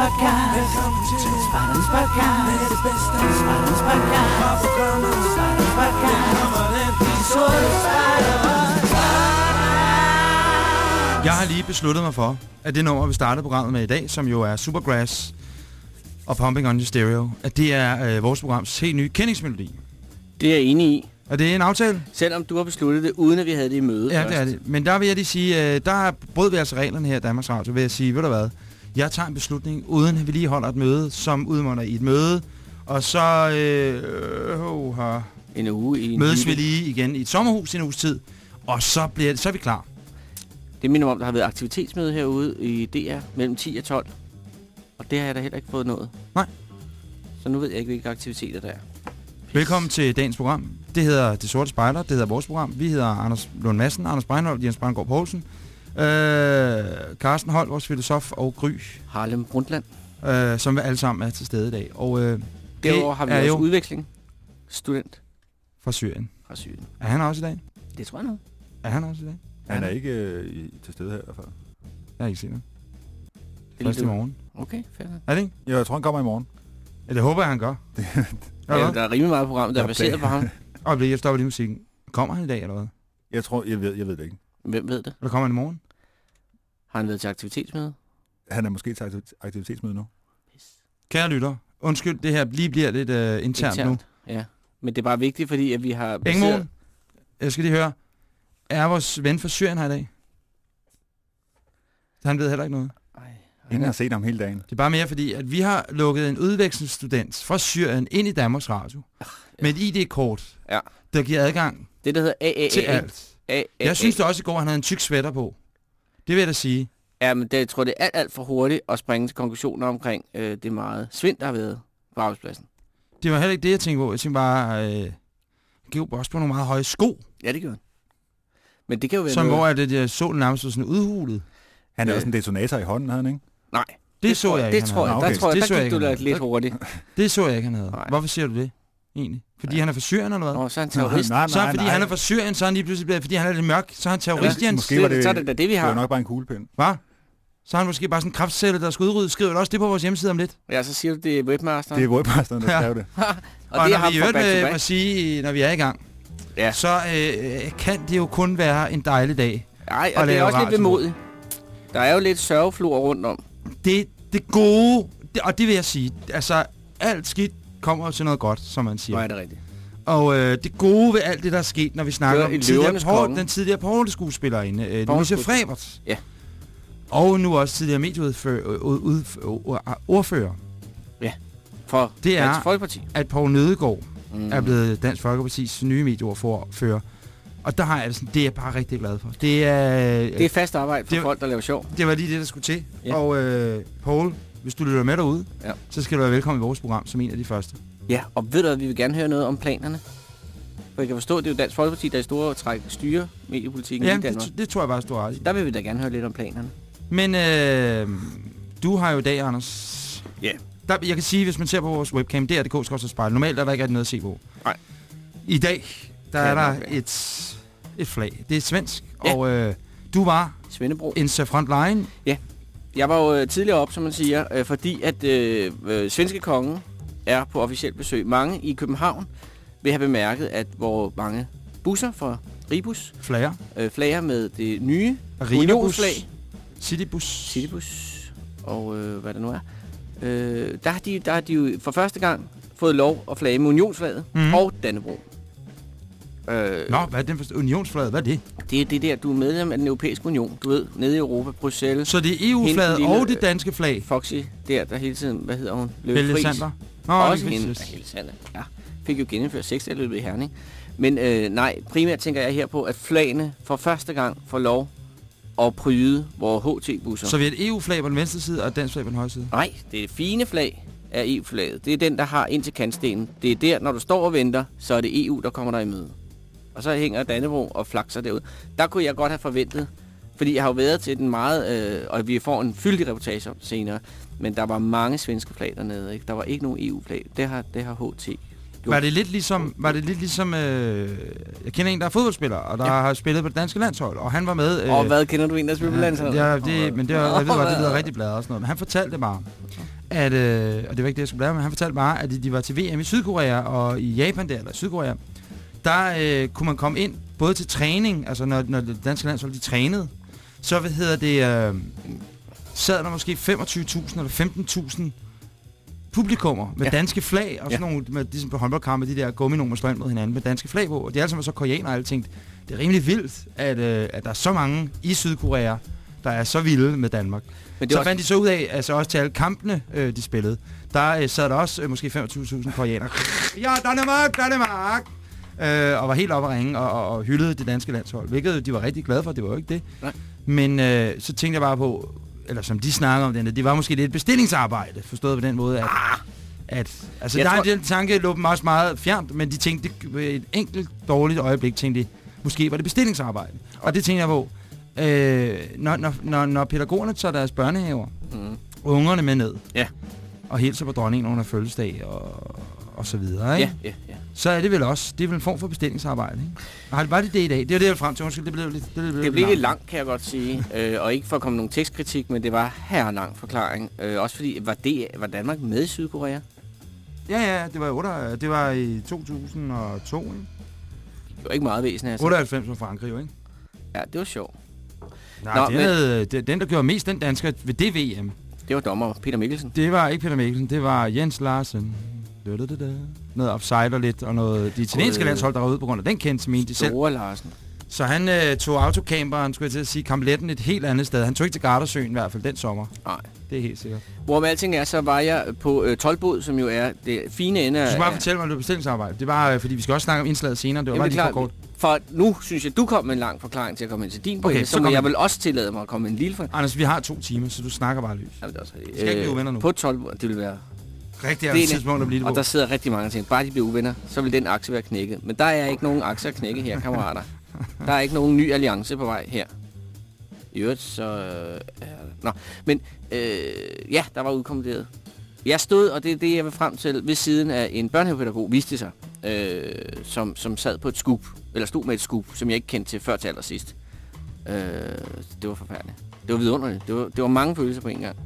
podcast. Spartans podcast. Spartans podcast. Spartans podcast. De sorte spejdere. Jeg har lige besluttet mig for, at det nummer, vi startede programmet med i dag, som jo er Supergrass og Pumping on Your Stereo, at det er øh, vores programs helt nye kendingsmelodi. Det er jeg enig i. Og det er en aftale? Selvom du har besluttet det, uden at vi havde det i møde Ja, først. det er det. Men der vil jeg lige sige, øh, der brød vi altså reglerne her i Danmarks Radio, ved at sige, ved du hvad, jeg tager en beslutning, uden at vi lige holder et møde, som udmunder i et møde, og så øh, øh, her, En uge i en mødes vi lige igen i et sommerhus i en uges tid, og så, bliver, så er vi klar. Det minder om, der har været aktivitetsmøde herude i DR mellem 10 og 12. Og det har jeg da heller ikke fået noget. Nej. Så nu ved jeg ikke, hvilke aktiviteter der er. Velkommen til dagens program. Det hedder Det Sorte Spejler, det hedder vores program. Vi hedder Anders Lund Madsen, Anders Breinholt, Jens Brandgaard Poulsen, øh, Carsten Holt, vores filosof, og Gry, Harlem Brundtland. øh, som vi alle sammen er til stede i dag. Og øh, Derudover har vi også jo udveksling. Student fra Syrien. fra Syrien. Er han også i dag? Det tror jeg nok. Er han også i dag? Han er ikke øh, i, til stede her i hvert fald. Jeg har ikke set ham. Det Først i morgen. Okay, fair. nok. Er det ikke? Jo, jeg tror, han kommer i morgen. Ja, det håber jeg, han gør. Ja, Ja, der er rimelig meget program, der er baseret på ham. Og jeg stopper lige musikken. Kommer han i dag, eller hvad? Jeg tror, jeg ved, jeg ved det ikke. Hvem ved det? Eller kommer han i morgen? Har han været til aktivitetsmøde? Han er måske til aktiv- aktivitetsmøde nu. Kære lytter, undskyld, det her lige bliver lidt øh, internt, nu. Ja. Men det er bare vigtigt, fordi at vi har... Engmoen, jeg skal lige høre. Er vores ven fra Syrien her i dag? Han ved heller ikke noget. Ingen har set ham hele dagen. Det er bare mere fordi, at vi har lukket en udvekslingsstudent fra Syrien ind i Danmarks Radio. Med et ID-kort, Ja. der giver adgang Det, der hedder AAA. til alt. Jeg synes da også i går, at han havde en tyk sweater på. Det vil jeg da sige. Ja, men det, jeg tror, det er alt, alt for hurtigt at springe til konklusioner omkring øh, det meget svind, der har været på arbejdspladsen. Det var heller ikke det, jeg tænkte på. Jeg tænkte bare, øh, giv jo også på nogle meget høje sko, Ja, det gjorde han. Men det kan jo være som noget... hvor at det, der solen nærmest var sådan udhulet. Han er Øh. også en detonator i hånden, havde han ikke? Nej, Det, så tror jeg ikke, Det han tror jeg, havde. Der tror jeg, Det der så jeg gik ikke, du havde. lidt hurtigt. Det så jeg ikke, han havde. Nej. Hvorfor siger du det, egentlig? Fordi han er fra Syrien, eller hvad? Nå, så er han terrorist. Nej, Så er fordi han er fra Syrien, så er han lige pludselig blevet, fordi han er lidt mørk, så er han terrorist, Ja, Jens. måske var det, så er det det, vi det var har. nok bare en kuglepind. Hvad? Så er han måske bare sådan en kraftcelle, der skal udrydde. Skriver du også det på vores hjemmeside om lidt? Ja, så siger du, det er webmasteren. Det er webmasteren, der Ja. skrev det. og, Og, det er når vi vil, Back. må sige, når vi er i gang, Ja. så øh, kan det jo kun være en dejlig dag. Nej, og og det er også lidt vemodigt. Der er jo lidt sørgeflor rundt om. Det, det gode, det, og det vil jeg sige, altså alt skidt kommer til noget godt, som man siger. er det rigtigt. Og øh, det gode ved alt det, der er sket, når vi snakker om tidligere Konge. den tidligere pornoskuespillerinde, øh, Louise. Frebert. Ja. Og nu også tidligere medieordfører, For Det er- Dansk Folkeparti. at Poul Nødegård Mm. er blevet Dansk Folkepartis nye medieordfører. Og der har jeg det sådan, det er jeg bare rigtig glad for. Det er, Det er fast arbejde for Det- folk, der laver sjov. det var lige det, der skulle til. Ja. Og øh, Poul, hvis du lytter med derude, Ja. så skal du være velkommen i vores program som en af de første. Ja, og ved du hvad, vi vil gerne høre noget om planerne. For jeg kan forstå, at det er jo Dansk Folkeparti, der i store træk styrer mediepolitikken Ja, i Danmark. det, det tror jeg bare, du har. Der vil vi da gerne høre lidt om planerne. Men øh, du har jo i dag, Anders... Ja. Der, jeg kan sige, hvis man ser på vores webcam, det er det skal spejle. Normalt er der ikke noget at se på. Nej. I dag, der Kan er der være. et, et flag. Det er svensk. Ja. Og øh, du var Svendebro. en frontline. Jeg var jo øh, tidligere op, som man siger, øh, fordi at øh, øh, svenske kongen er på officielt besøg. Mange i København vil have bemærket, at hvor mange busser fra Ribus Flager. øh, flager med det nye unionsflag, Citybus. Citybus og øh, hvad det nu er. Øh, der, har de, der har de jo for første gang fået lov at flage med unionsflaget mm. og Dannebro. Øh, Nå, hvad er den for unionsflaget? Hvad er det? Det er det der, du er medlem af den europæiske union, du ved, nede i Europa, Bruxelles, Så det er EU-flaget og det danske flag. Foxy, der, der hele tiden, hvad hedder hun? Helge Friis. Sander. Nå, Også hende. Helge Sander, ja. Fik jo genindført seksdagsløbet i Herning. Men øh, nej, primært tænker jeg her på, at flagene for første gang får lov at pryde vores HT-busser. Så vi har et EU-flag på den venstre side og et dansk flag på den højre side. Nej, det er fine flag af EU-flaget. Det er den, der har ind til kantstenen. Det er der, når du står og venter, så er det EU, der kommer dig i møde. Og så hænger Dannebro og flakser derud. Der kunne jeg godt have forventet, fordi jeg har jo været til den meget, øh, og vi får en fyldig reportage om senere, men der var mange svenske flag dernede. Ikke? Der var ikke nogen EU-flag. Det har, det har HT Var det lidt ligesom, var det lidt ligesom øh, jeg kender en, der er fodboldspiller, og der ja. har spillet på det danske landshold, og han var med... Øh, Og hvad kender du en, der spiller på landsholdet? Ja, det, men det, var, jeg ved godt, det lyder rigtig bladet og sådan noget. Men han fortalte bare, at, øh, og det var ikke det, jeg skulle bladre, men han fortalte bare, at de, de var til VM i Sydkorea og i Japan der, eller Sydkorea. Der øh, kunne man komme ind både til træning, altså når, når det danske landshold de trænede, så hvad hedder det, øh, sad der måske 25.000 eller 15.000 publikummer med Ja. danske flag, og sådan Ja. nogle, med, ligesom på håndboldkampe, de der gumminomer slår ind mod hinanden med danske flag på, og de alle sammen så koreanere, og alle tænkte, det er rimelig vildt, at, øh, at der er så mange i Sydkorea, der er så vilde med Danmark. Men Så også- fandt de så ud af, altså også til alle kampene, øh, de spillede, der øh, sad der også øh, måske 25.000 koreanere. Ja, Danmark, Danmark! Øh, og var helt oppe at ringe og, og, og hyldede det danske landshold, hvilket de var rigtig glade for, det var jo ikke det. Nej. Men øh, så tænkte jeg bare på, eller som de snakker om den, at det var måske lidt bestillingsarbejde, forstået på den måde, at... At, altså, Jeg der tror- den tanke lå dem også meget fjernt, men de tænkte, det, et enkelt dårligt øjeblik, tænkte de, måske var det bestillingsarbejde. Og det tænkte jeg på, øh, når, når, når, når pædagogerne tager deres børnehaver, Mm. ungerne med ned, Ja. og hilser på dronningen under fødselsdag og, og så videre, ikke? ja, ja. Så er det vel også, det er vel en form for bestillingsarbejde, ikke? Og var det det i dag? Det er det, jeg frem til. Undskyld, det blev lidt, det blev, Det blev lidt langt, kan jeg godt sige. øh, og ikke for at komme nogen tekstkritik, men det var her lang forklaring. Øh, også fordi, var, det, var Danmark med i Sydkorea? Ja, ja, det var, i otte- det var i 2002, ikke? Det var ikke meget væsen, altså. 98 var Frankrig, jo, ikke? Ja, det var sjovt. Nej, Nå, det men- havde, den, der gjorde mest den dansker ved det VM, Det var dommer Peter Mikkelsen. det var ikke Peter Mikkelsen, det var Jens Larsen. Noget offside lidt, og noget... De italienske Øh. landshold, der var ude på grund af den kendte, mente de selv. Store Larsen. Så han øh, tog autocamperen, skulle jeg til at sige, kampletten et helt andet sted. Han tog ikke til Gardersøen i hvert fald den sommer. Nej. Det er helt sikkert. Hvor med alting er, så var jeg på øh, Tolbod, som jo er det fine ende Du af... skal bare fortælle mig, om det bestillingsarbejde. Det var, øh, fordi vi skal også snakke om indslaget senere. Det var Jamen, bare lige for kort. For nu synes jeg, du kom med en lang forklaring til at komme ind til din pointe, Okay, så, må jeg vel også tillade mig at komme med en lille forklaring. Anders, vi har to timer, så du snakker bare løs. Jamen, det er også rigtigt. Skal ikke blive uvenner nu. På Tolbod, det vil være... Rigtig Det er tidspunkt at blive det Og der sidder rigtig mange ting. Bare de bliver uvenner, så vil den aktie være knækket. Men der er ikke nogen aktier at knække her, kammerater. der er ikke nogen ny alliance på vej her. I øvrigt, så... Øh, nå, men øh, ja, der var udkommanderet. Jeg stod, og det er det, jeg vil frem til, ved siden af en børnehavepædagog, viste sig, øh, som, som sad på et scoop, eller stod med et scoop, som jeg ikke kendte til før til allersidst. Øh, det var forfærdeligt. Det var vidunderligt. Det var, det var mange følelser på en gang.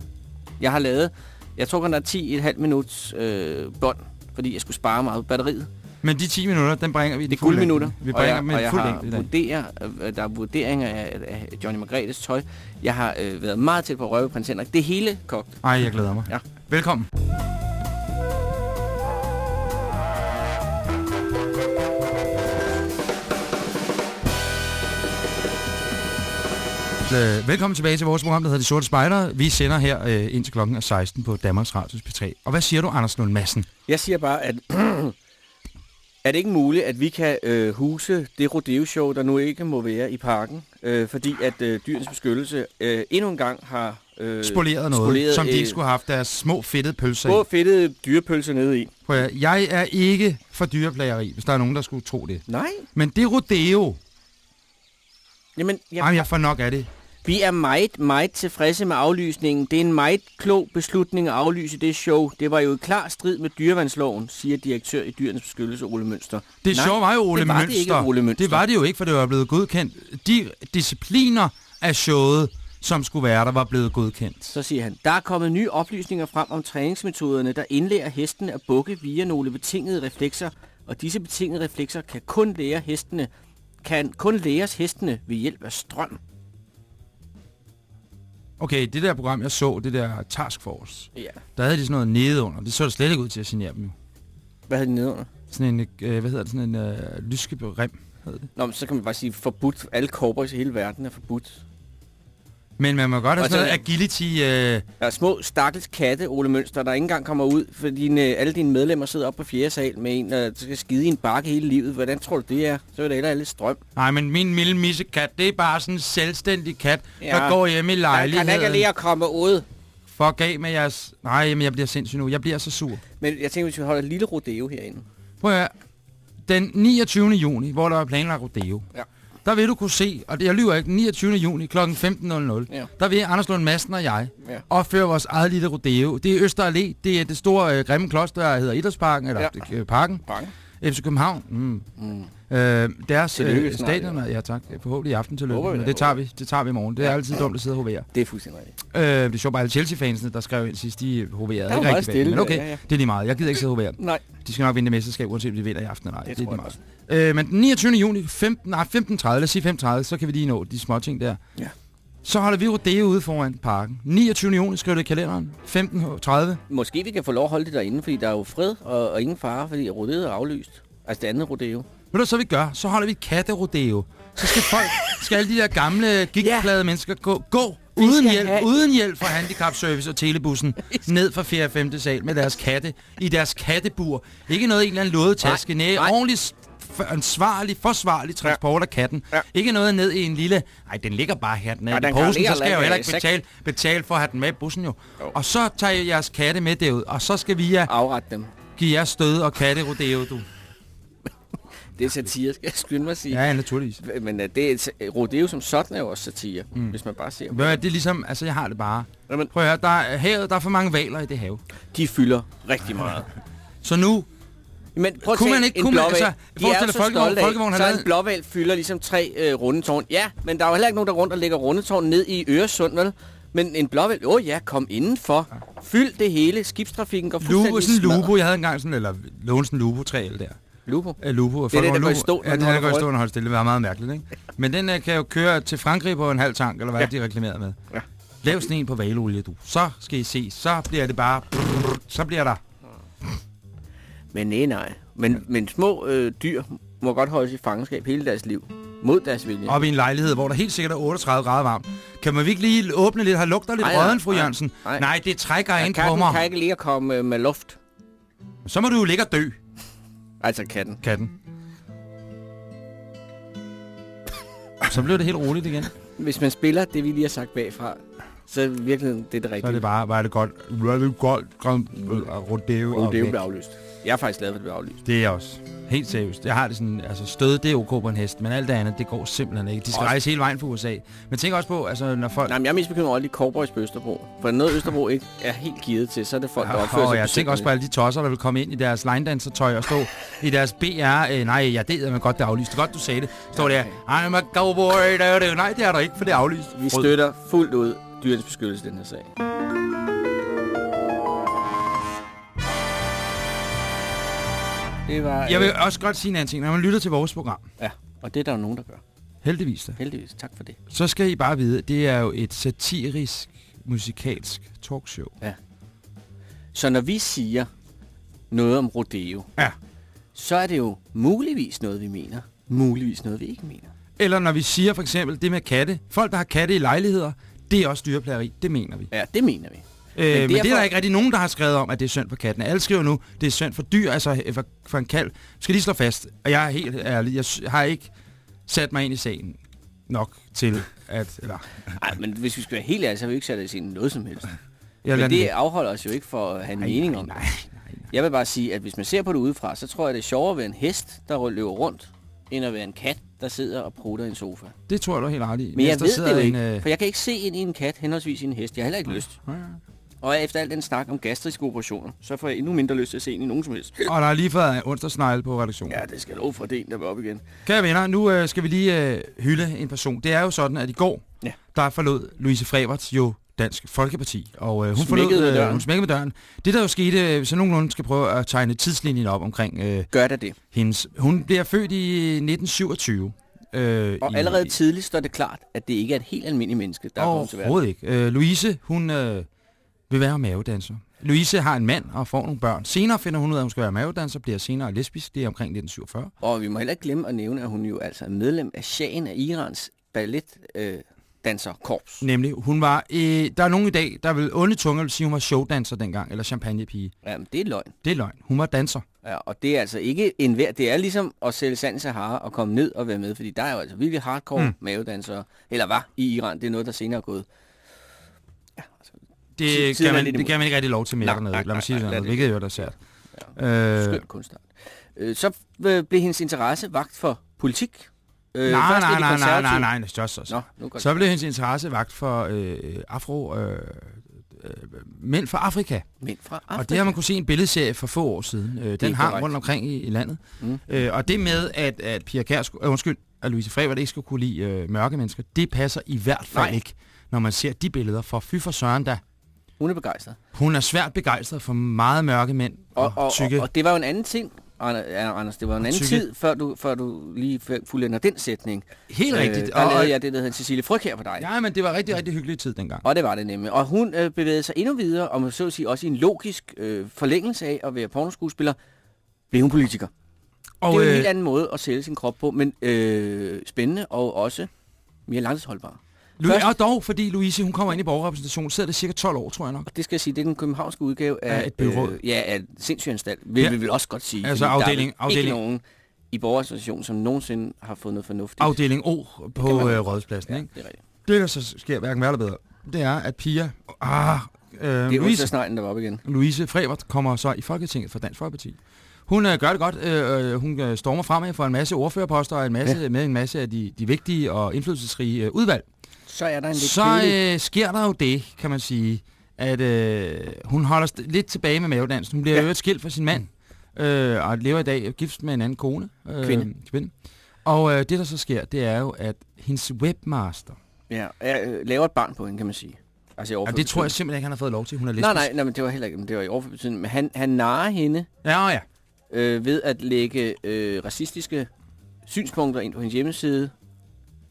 Jeg har lavet, jeg tror kun der er 10,5 minuts øh, bånd, fordi jeg skulle spare meget på batteriet. Men de 10 minutter, den bringer vi i Det er guldminutter. Vi og bringer jeg, og jeg fulde har længde i dag. vurderer, øh, der er vurderinger af, af Johnny Margrethes tøj. Jeg har øh, været meget tæt på at røve prins Henrik. Det hele kogt. Ej, jeg glæder mig. Ja. Velkommen. Øh, Velkommen tilbage til vores program, der hedder De Sorte Spejder. Vi sender her øh, indtil klokken er 16 på Danmarks Radios P3. Og hvad siger du, Anders Lund Madsen? Jeg siger bare, at er det ikke muligt, at vi kan øh, huse det rodeo-show, der nu ikke må være i parken? Øh, fordi at øh, dyrens beskyttelse øh, endnu en gang har øh, Spoleret noget, spoleret, som de ikke øh, skulle have haft deres små fedtede pølser små i. fedtede dyrepølser nede i. Prøv at, jeg er ikke for dyreplageri, hvis der er nogen, der skulle tro det. Nej. Men det rodeo, Jamen, jeg, jamen jeg får nok af det. Vi er meget, meget tilfredse med aflysningen. Det er en meget klog beslutning at aflyse det show. Det var jo i klar strid med dyrevandsloven, siger direktør i Dyrenes Beskyttelse Ole Mønster. Det Nej, sjove var jo Ole det var det Mønster. ikke, Ole Mønster. Det var det jo ikke, for det var blevet godkendt. De discipliner af showet, som skulle være der, var blevet godkendt. Så siger han, der er kommet nye oplysninger frem om træningsmetoderne, der indlærer hesten at bukke via nogle betingede reflekser, og disse betingede reflekser kan kun lære hestene kan kun læres hestene ved hjælp af strøm. Okay, det der program, jeg så, det der Task Force, Ja. der havde de sådan noget nede under. Det så da slet ikke ud til at signere dem. jo. Hvad hedder det nedenunder? Sådan en, øh, hvad hedder det, sådan en øh, lyskebrim, hedder det. Nå, men så kan man bare sige, forbudt. Alle cowboys i hele verden er forbudt. Men man må godt have sådan så- noget agility... Øh, Der er små stakkels katte, Ole Mønster, der ikke engang kommer ud, fordi dine, alle dine medlemmer sidder oppe på fjerde sal med en, der skal skide i en bakke hele livet. Hvordan tror du, det er? Så vil der heller alle strøm. nej, men min lille missekat, det er bare sådan en selvstændig kat, ja. Ja. der går hjem i lejligheden. kan ikke lige at komme ud. Fuck af med jeres... Nej, jamen, jeg bliver sindssyg nu. Jeg bliver så sur. Men jeg tænker, hvis vi holder et lille rodeo herinde. Prøv at høre. Den 29. juni, hvor der var planlagt rodeo, Ja. Der vil du kunne se, og det, jeg lyver ikke, 29. juni kl. 15.00, Ja. der vil Anders Lund Madsen og jeg Ja. opføre vores eget lille rodeo. Det er Øster Allé, det er det store øh, grimme kloster, der hedder Idrætsparken, eller Ja. øh, Parken, Bange. FC København. Mm. Mm. Øh, deres øh, snart, stadion, ja tak, forhåbentlig i aften til vi men det tager vi, det tager vi i morgen. Det er Ja. altid dumt at sidde og hovere. Det er fuldstændig. Øh, det er sjovt bare alle Chelsea-fansene, der skrev ind sidst, de hoverede ikke rigtig stille men okay, ja, ja. det er lige meget. Jeg gider ikke sidde og hovere. Nej, De skal nok vinde det mesterskab, uanset om de vinder i aften eller ej. det, Det, er lige meget. Øh, men den 29. juni, 15, nej, 15.30, lad os sige 15.30, så kan vi lige nå de små ting der. Ja. Så holder vi rodeo ude foran parken. 29. juni, skriv det i kalenderen. 15.30. Måske vi kan få lov at holde det derinde, fordi der er jo fred og, og ingen fare, fordi rodeet er aflyst. Altså det andet rodeo. Ved du, så vi gør? Så holder vi katterodeo. Så skal folk, skal alle de der gamle, gigtplade mennesker gå, gå uden hjælp, have- uden hjælp fra handicapservice og telebussen ned fra 4. og 5. sal med deres katte i deres kattebur. Ikke noget en eller anden lådetaske. Nej, Nej, ordentligt ansvarlig, forsvarlig transport af katten. Ja. Ikke noget ned i en lille... Nej, den ligger bare her den er i den posen, så skal jeg jo heller ikke i betale, betale for at have den med i bussen jo. Jo. Og så tager jeg jeres katte med derud, og så skal vi ja, Afret dem. give jer stød og katterodeo, du. Det er satire, skal jeg skynde mig at sige. Ja, ja, naturligvis. Men uh, det er rodeo som sådan er jo også satire, mm. hvis man bare ser på hvad, Det er ligesom, altså jeg har det bare. Jamen. Prøv at høre, der er, havet, der er for mange valer i det have. De fylder rigtig meget. Så nu, Men prøv at Kunne man ikke- en kunne man- altså, de er jo så Folkevogn- stolte Folkevogn så en blåval fylder ligesom tre øh, rundetårn. Ja, men der er jo heller ikke nogen, der rundt og lægger rundetårn ned i Øresund, vel? Men en blåval, åh ja, kom indenfor. Fyld det hele. Skibstrafikken går fuldstændig sådan en lupo, jeg havde engang sådan, eller låne sådan en lupo-træ der. Lupo. Ja, lupo. Det er det, der går i stå, når Ja, den det er der går i stå, når holder stille. Det var meget mærkeligt, ikke? Men den uh, kan jo køre til Frankrig på en halv tank, eller hvad Ja. de reklamerede med. Ja. Lav sådan en på valolie, du. Så skal I se, så bliver det bare... Så bliver der... Men nej, nej. Men, men små øh, dyr må godt holdes i fangenskab hele deres liv. Mod deres vilje. Op i en lejlighed, hvor der helt sikkert er 38 grader varmt. Kan man virkelig lige åbne lidt? Har lugter lidt nej, røden, fru Jørgensen? nej. Nej, det trækker Ja, ind på mig. kan ikke lige at komme øh, med luft. Så må du jo ligge og dø, Altså katten. katten. Så blev det helt roligt igen. Hvis man spiller det, vi lige har sagt bagfra, så er det virkelig det, er det Så rigtige. er det bare, var det godt. Var det godt. Rodeo. Er jo Okay. blevet aflyst. Jeg er faktisk glad for, at det blev aflyst. Det er jeg også. Helt seriøst. Jeg har det sådan, altså stød, det er ok på en hest, men alt det andet, det går simpelthen ikke. De skal Også- rejse hele vejen fra USA. Men tænk også på, altså når folk... Nej, men jeg er mest bekymret over alle de cowboys på Østerbro. For noget Østerbro ikke er helt givet til, så er det folk, der opfører og sig jeg tænker også på alle de tosser, der vil komme ind i deres line-dansertøj og stå i deres BR. Øh, nej, jeg det er godt, det er aflyst. Det godt, du sagde det. Står der, I'm a cowboy. Da, da. Nej, det er der ikke, for det er aflyst. Vi støtter fuldt ud dyrens beskyttelse den her sag. Det var... Jeg vil øh, også godt sige en anden ting. Når man lytter til vores program, Ja, og det er der jo nogen, der gør. heldigvis da, Heldigvis. Tak for det. så skal I bare vide, det er jo et satirisk, musikalsk talkshow. Så når vi siger noget om rodeo, Ja. så er det jo muligvis noget, vi mener. Muligvis noget, vi ikke mener. Eller når vi siger for eksempel det med katte. Folk, der har katte i lejligheder, det er også dyreplageri. Det mener vi. Ja, det mener vi. Øh, men, men det er derfor- der ikke rigtig nogen, der har skrevet om, at det er synd for katten. Alle skriver nu, det er synd for dyr, altså for, for en kalv. Skal lige slå fast, og jeg er helt ærlig, jeg har ikke sat mig ind i sagen nok til at... Eller, Ej, men hvis vi skal være helt ærlige, så har vi ikke sat os ind i noget som helst. jeg Men det afholder os jo ikke for at have en Nej, mening nej, om det. nej, nej. Jeg vil bare sige, at hvis man ser på det udefra, så tror jeg, det er sjovere at være en hest, der løber rundt, end at være en kat, der sidder og prutter i en sofa. Det tror jeg, du er helt ret i. Men jeg der ved det jo en, ikke, øh, for jeg kan ikke se ind i en kat, henholdsvis i en hest. Jeg har heller ikke lyst. ja, ja. Og efter al den snak om gastriske operationer, så får jeg endnu mindre lyst til at se ind i nogen som helst. Og der er lige fået onsdagsnegle på redaktionen. Ja, det skal love for, det er en, der vil op igen. Kære venner, nu øh, skal vi lige øh, hylde en person. Det er jo sådan, at i går, Ja. der forlod Louise Freberts jo Dansk Folkeparti. Og øh, hun Smækkede forlod, med øh, døren. hun smækkede med døren. Det der jo skete, øh, jeg nogenlunde skal prøve at tegne tidslinjen op omkring øh, Gør det det. hendes... Hun bliver født i 1927. Øh, Og i, allerede tidligt står det klart, at det ikke er et helt almindeligt menneske, der er kommet til verden. Overhovedet ikke. Øh, Louise, hun øh, vil være mavedanser. Louise har en mand og får nogle børn. Senere finder hun ud af, at hun skal være mavedanser, bliver senere lesbisk. Det er omkring 1947. Og vi må heller ikke glemme at nævne, at hun jo altså er medlem af Shahen af Irans ballet øh, danserkorps. Nemlig, hun var... Øh, der er nogen i dag, der vil onde tunger vil sige, hun var showdanser dengang, eller champagnepige. Jamen, det er løgn. Det er løgn. Hun var danser. Ja, og det er altså ikke en hver. Det er ligesom at sælge sand Sahara og komme ned og være med, fordi der er jo altså virkelig hardcore. Mm. mavedansere, eller var i Iran. Det er noget, der senere er gået. Det, kan man, det kan man ikke rigtig lov til mere Nej, dernede. nej, Lad mig sige nej, det. hvilket jo er svært. Ja. Øh, Skøn kunstart. Øh, så øh, blev hendes interesse vagt for politik. Øh, nej, nej, nej, nej, nej, nej, nej, så, så, så. Nå, nu Så blev hendes interesse vagt for øh, afro... Øh, øh, mænd fra Afrika. Mænd fra Afrika. Og det har man kunne se i en billedserie for få år siden. Øh, den har korrekt. rundt omkring i, i landet. Mm. Øh, og det med, at, at Pia Kjærsgaard, øh, undskyld, at Louise Frevert ikke skulle kunne lide øh, mørke mennesker, det passer i hvert fald Nej. ikke, når man ser de billeder. For fy for søren da. Hun er begejstret. Hun er svært begejstret for meget mørke mænd og, Og, og, og, tykke. og det var jo en anden ting, Anders. Det var en anden tykke. tid, før du, før du lige fuldender den sætning. Helt rigtigt. Øh, Og, der og, lavede jeg det, der hedder Cecilie Fryg her for dig. ja, men det var rigtig, rigtig hyggelig tid dengang. Og det var det nemlig. Og hun øh, bevægede sig endnu videre, og man så at sige også i en logisk øh, forlængelse af at være pornoskuespiller, blev hun politiker. Og, det er jo en øh, helt anden måde at sælge sin krop på, men øh, spændende og også mere langtidsholdbar. Først- og dog, fordi Louise, hun kommer ind i borgerrepræsentationen, sidder der cirka 12 år, tror jeg nok. Og det skal jeg sige, det er den københavnske udgave af, Af et byråd. Øh, ja, af sindssygeanstalt, vil Ja. vi vil også godt sige. Altså afdeling- der er afdeling- ikke nogen i borgerrepræsentationen, som nogensinde har fået noget fornuftigt. Afdeling O på man- øh, Rådhuspladsen. ja, Ikke? det er rigtigt. Det, der så sker hverken værre bedre, det er, at Pia... Ah, øh, Det er Louise, onsdagsneglen, der var op igen. Louise Frevert kommer så i Folketinget for Dansk Folkeparti. Hun øh, gør det godt. Øh, øh, hun øh, stormer fremad for en masse ordførerposter og en masse, ja. med en masse af de, de vigtige og indflydelsesrige øh, udvalg. Så er der en lidt Så kedelig- øh, sker der jo det, kan man sige, at øh, hun holder lidt tilbage med mavedansen. Hun bliver Ja. jo et skilt for sin mand, øh, og lever i dag gift med en anden kone. Øh, Kvinde. kvinde. Og øh, det, der så sker, det er jo, at hendes webmaster, Ja, jeg øh, laver et barn på hende, kan man sige. Altså i og overført det tror jeg simpelthen ikke, han har fået lov til. Hun er lesbisk. Nej, nej, nej, men det var heller ikke, det var i betydning. Men han, han narer hende Ja, ja. øh, ved at lægge øh, racistiske synspunkter ind på hendes hjemmeside.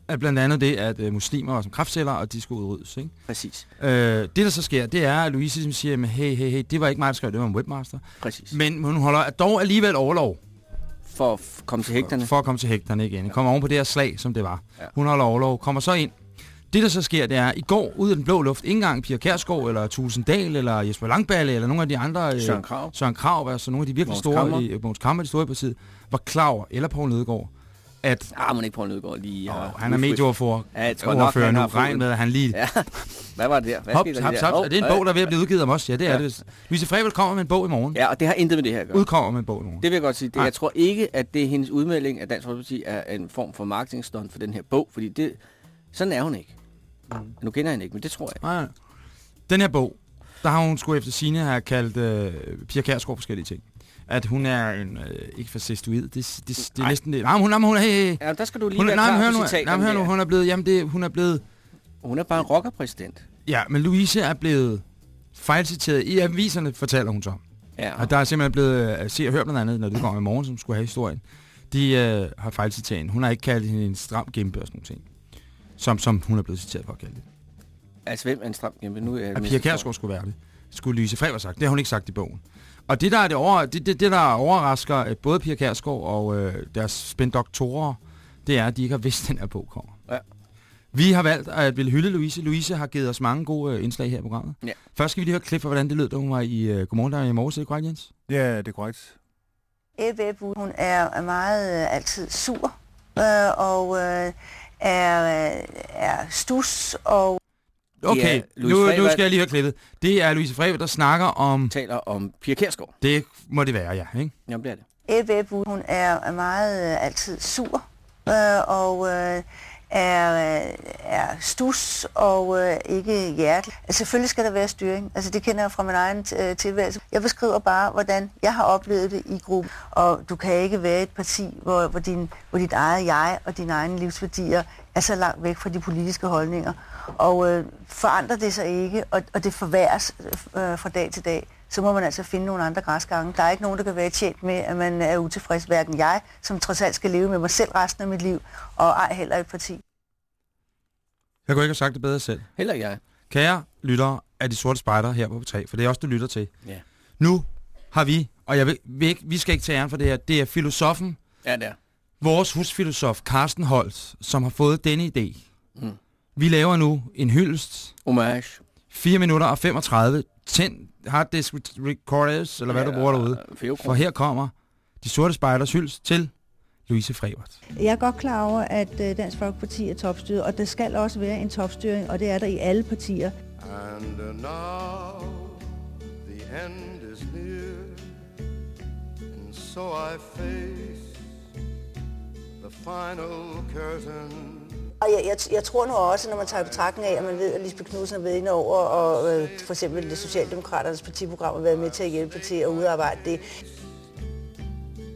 At blandt andet det, at øh, muslimer var som kraftceller, og de skulle udryddes. Ikke? Præcis, Øh, det, der så sker, det er, at Louise ligesom siger, men hey, hey, hey, det var ikke mig, der skrev, det var en webmaster. præcis. Men hun holder dog alligevel overlov For at komme til hægterne. for at komme til hægterne igen. Hun kommer oven på det her slag, som det var. Ja. Hun holder overlov, kommer så ind. Det, der så sker, det er, i går ud af den blå luft, ikke engang Pia Kærsgaard, eller Tusinddal, eller Jesper Langballe, eller nogle af de andre... øh, Søren Krav. Søren Krav, altså nogle af de virkelig Mogens store, Kammer. i, Mogens Kammer, de store i partiet, var klar over, eller Poul Nødgaard, at Ah, må ikke Poul Nødgaard lige åh, han er medieordfører, Ja, jeg tror nok, han nu. Regn med, at han lige... Ja, hvad var det der? Hvad Hop, skete der hop, hop, er det en bog, der er ved at blive udgivet om os? Ja, det er Ja. det. Louise Frevel kommer med en bog i morgen. Ja, og det har intet med det her at gøre. Udkommer med en bog i morgen. Det vil jeg godt sige. Det, jeg tror ikke, at det er hendes udmelding, at Dansk Folkeparti er en form for marketingstunt for den her bog, fordi det, sådan er hun ikke. Mm. Nu kender jeg hende ikke, men det tror jeg. Nej. Den her bog, der har hun skulle efter sine have kaldt øh, Pia Kjærsgaard forskellige ting. At hun er en, øh, ikke fascistoid, det, det, det, det er næsten det. Nej, hun, nej, hun er, hey. Ja, der skal du lige Hun, være nej, klar på nu, nej, hør nu, hun er blevet, jamen det, hun er blevet, Hun er bare en rockerpræsident. ja, men Louise er blevet fejlciteret i aviserne, fortæller hun så. Ja, Og der er simpelthen blevet, uh, se og hør blandt andet, når det kommer i morgen, som skulle have historien. De uh, har fejlciteret hende. Hun har ikke kaldt hende en stram gimpe og sådan nogle ting. Som, som hun er blevet citeret for at kalde det. altså hvem er en stram kæmpe? Nu er jeg At Pia Kjærsgaard skulle være det. Skulle Louise Frever sagt. Det har hun ikke sagt i bogen. Og det, der, er det, over, det, det, det, der overrasker øh, både Pia Kjærsgaard og øh, deres spændoktorer, det er, at de ikke har vidst, at den her bog kommer. Ja. Vi har valgt at ville hylde Louise. Louise har givet os mange gode øh, indslag her i programmet. Ja. Først skal vi lige høre et klip for, hvordan det lød, da hun var i øh, Godmorgen der i morges. Er det korrekt, Jens? Ja, det er korrekt. Ebbe, hun er er meget øh, altid sur, øh, og øh, er, øh, er stus, og Okay, nu, nu Frevert. skal jeg lige høre klippet. Det er Louise Frever, der snakker om... taler om Pia Kjærsgaard. Det må det være, ja. Ikke? Jamen, det er det. Ebbe, hun er er meget øh, altid sur, øh, og øh, er, øh, er stus og øh, ikke hjertelig. Altså, selvfølgelig skal der være styring. Altså, det kender jeg fra min egen øh, tilværelse. Jeg beskriver bare, hvordan jeg har oplevet det i gruppen. Og du kan ikke være et parti, hvor, hvor, din, hvor dit eget jeg og dine egne livsværdier er så langt væk fra de politiske holdninger. Og øh, forandrer det sig ikke, og, og det forværres øh, fra dag til dag, så må man altså finde nogle andre græsgange. Der er ikke nogen, der kan være tjent med, at man er utilfreds. Hverken jeg, som trods alt skal leve med mig selv resten af mit liv, og ej heller et parti. Jeg kunne ikke have sagt det bedre selv. Heller ikke jeg. Kære lyttere af De Sorte Spejder her på 3, for det er også, du lytter til. Ja. Nu har vi, og jeg vil, vi, ikke, vi skal ikke tage æren for det her, det er filosofen, Ja, det er. Vores husfilosof Carsten Holst, som har fået denne idé. Mm. Vi laver nu en hyldest, Homage. 4 minutter og 35, tænd harddisk recorders, eller hvad du bruger derude. For her kommer De Sorte Spejders hyldest til Louise Frevert. Jeg er godt klar over, at øh, Dansk Folkeparti er topstyret, og der skal også være en topstyring, og det er der i alle partier. And now the end is near, and so I face the final curtain. Og jeg, jeg, jeg tror nu også, når man tager i betragtning af, at man ved, at Lisbeth Knudsen har været inde over, og øh, for eksempel det Socialdemokraternes partiprogram har været med til at hjælpe til at udarbejde det.